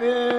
Yeah.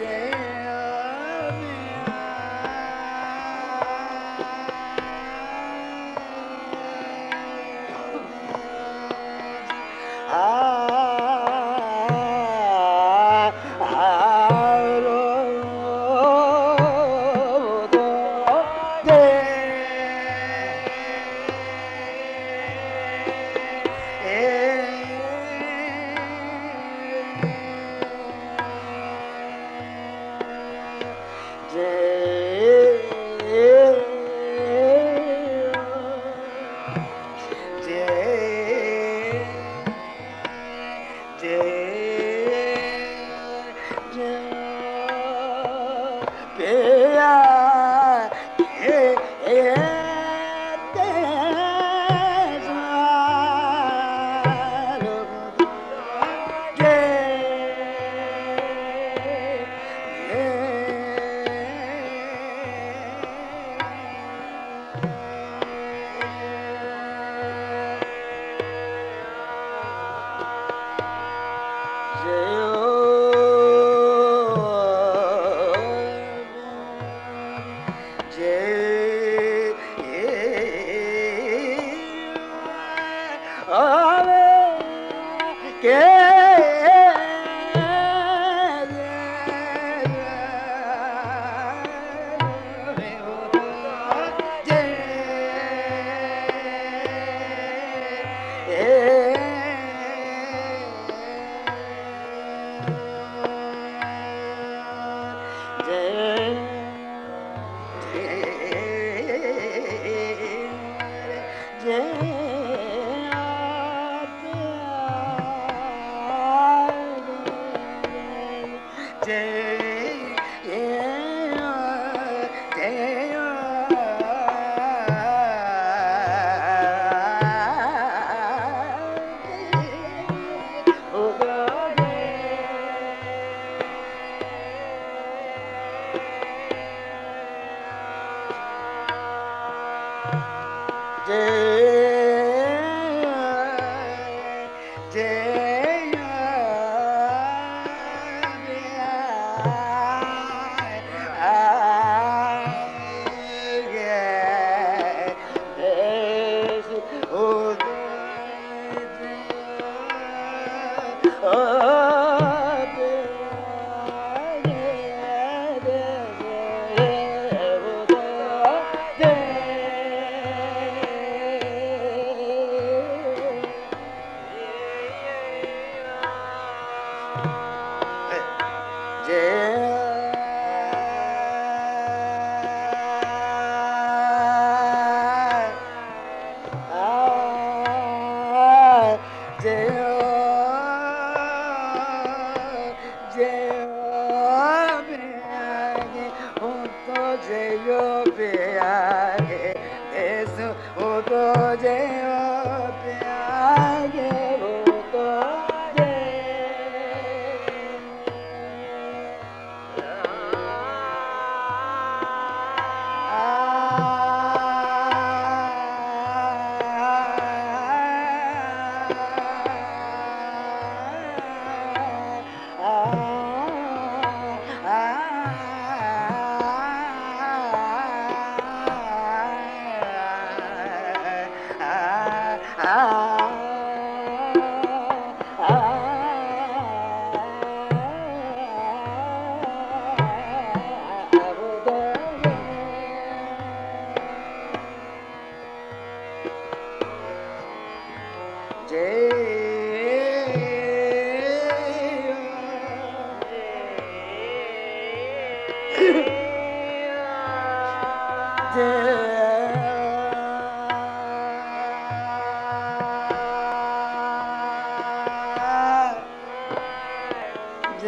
yeah. பே Yeah.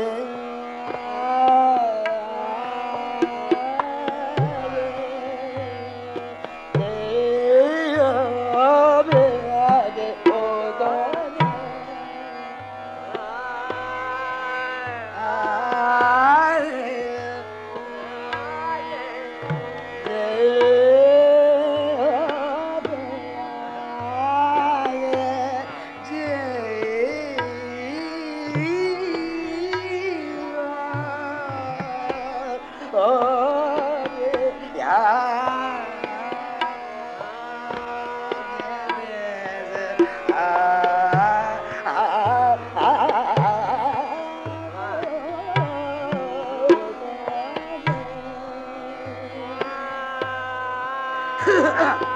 Amen. Ah!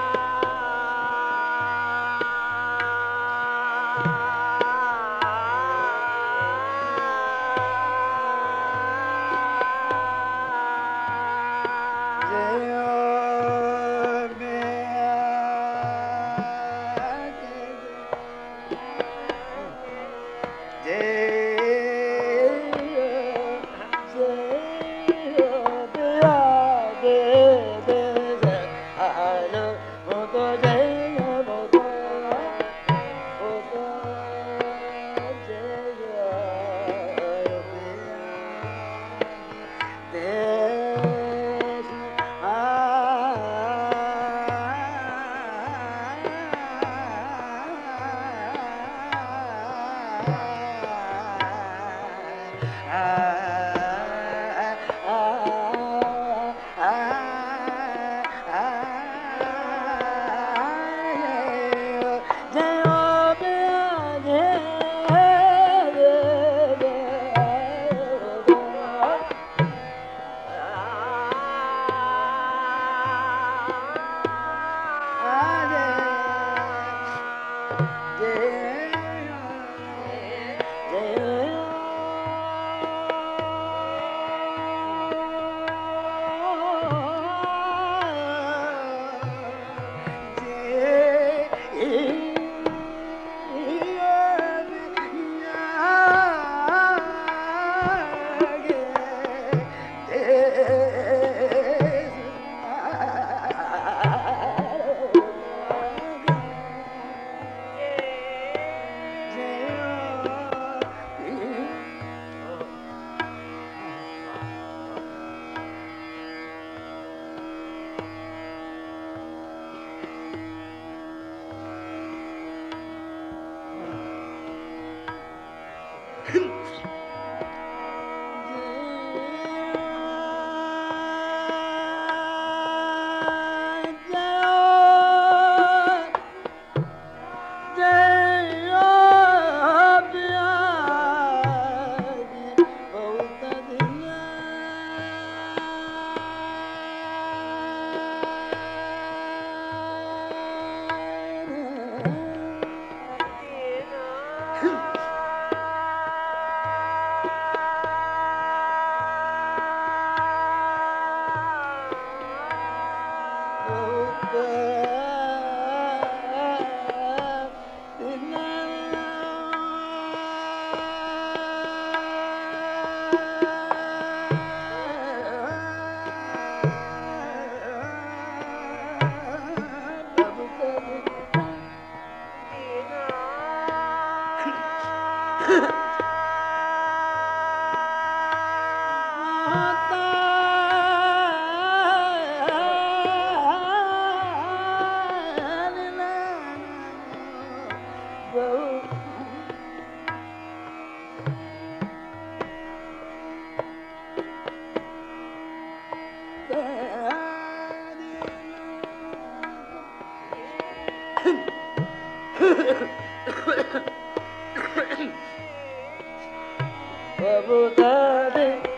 প্রভু তাদের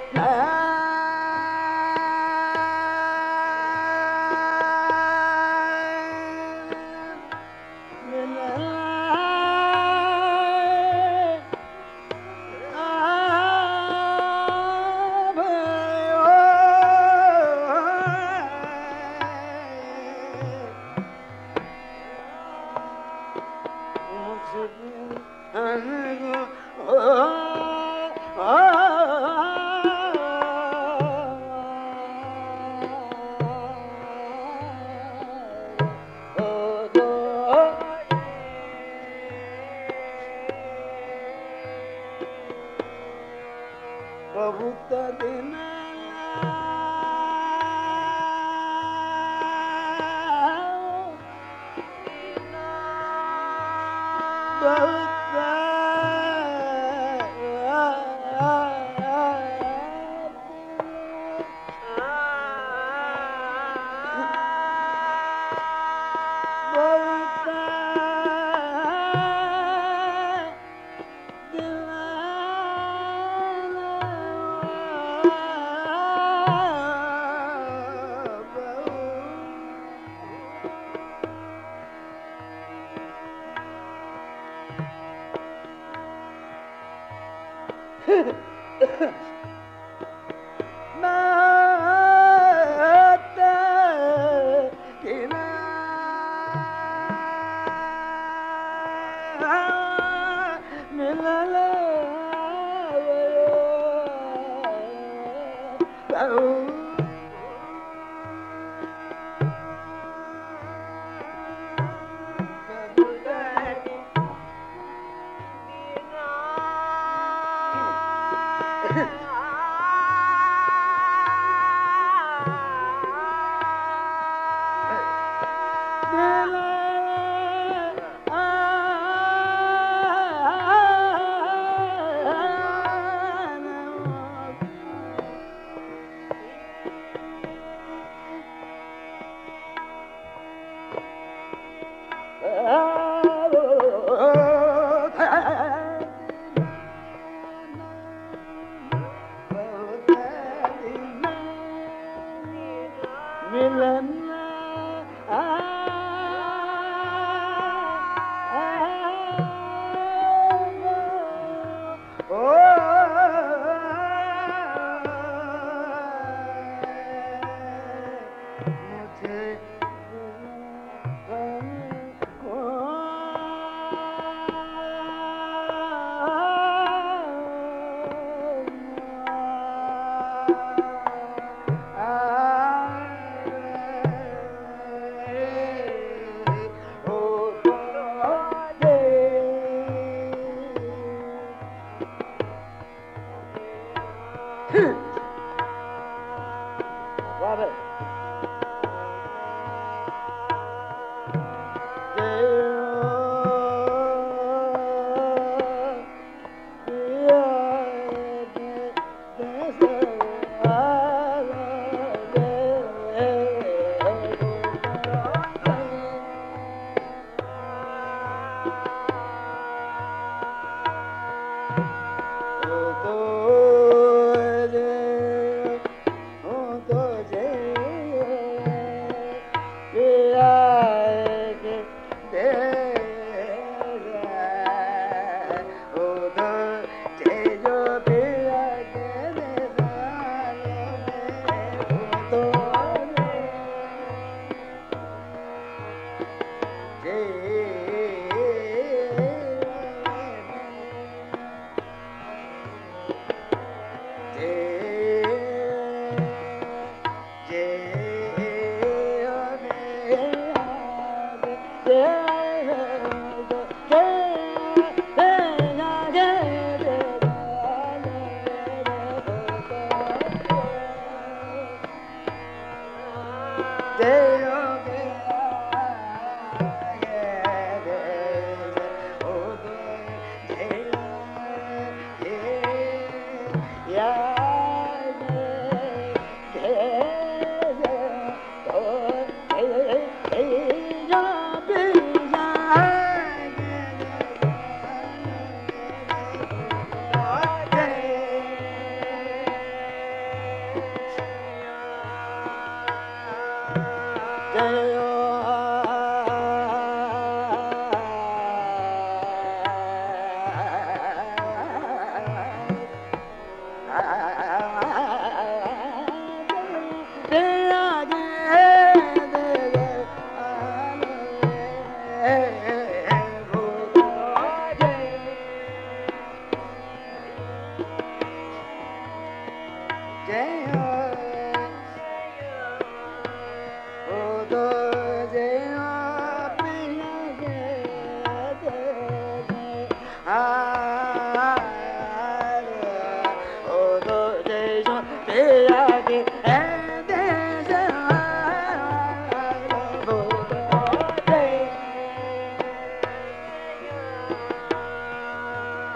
ప్రభుత్వ దినా maar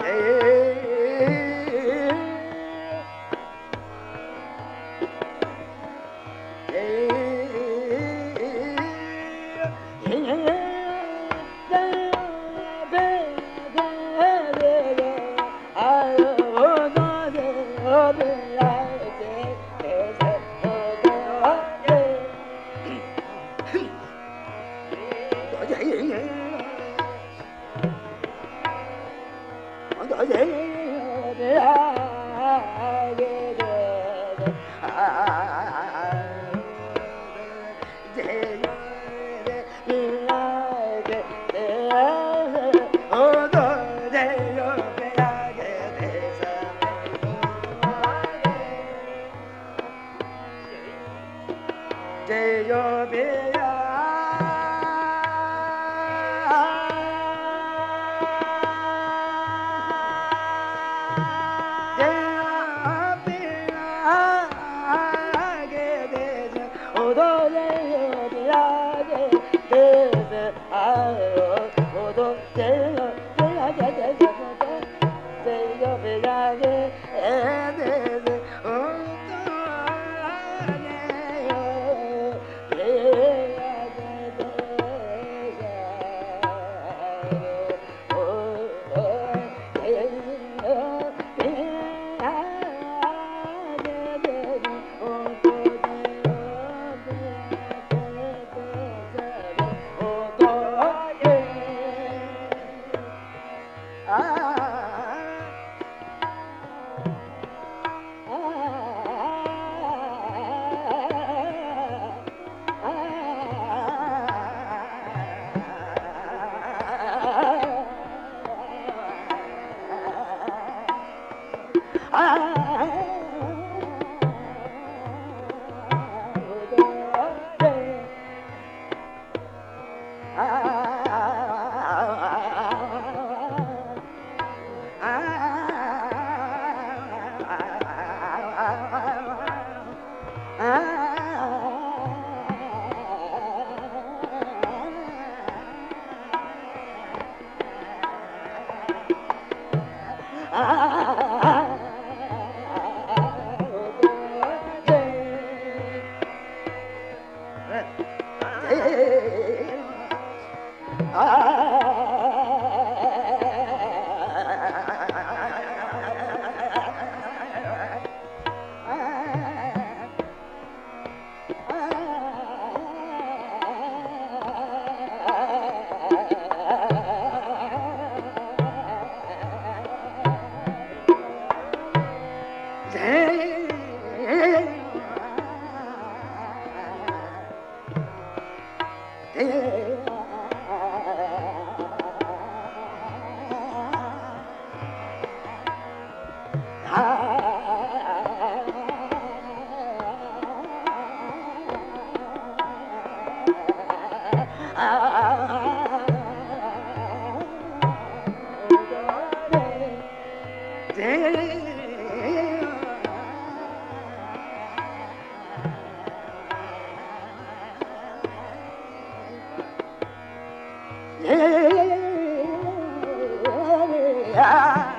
Hey, hey. Yeah.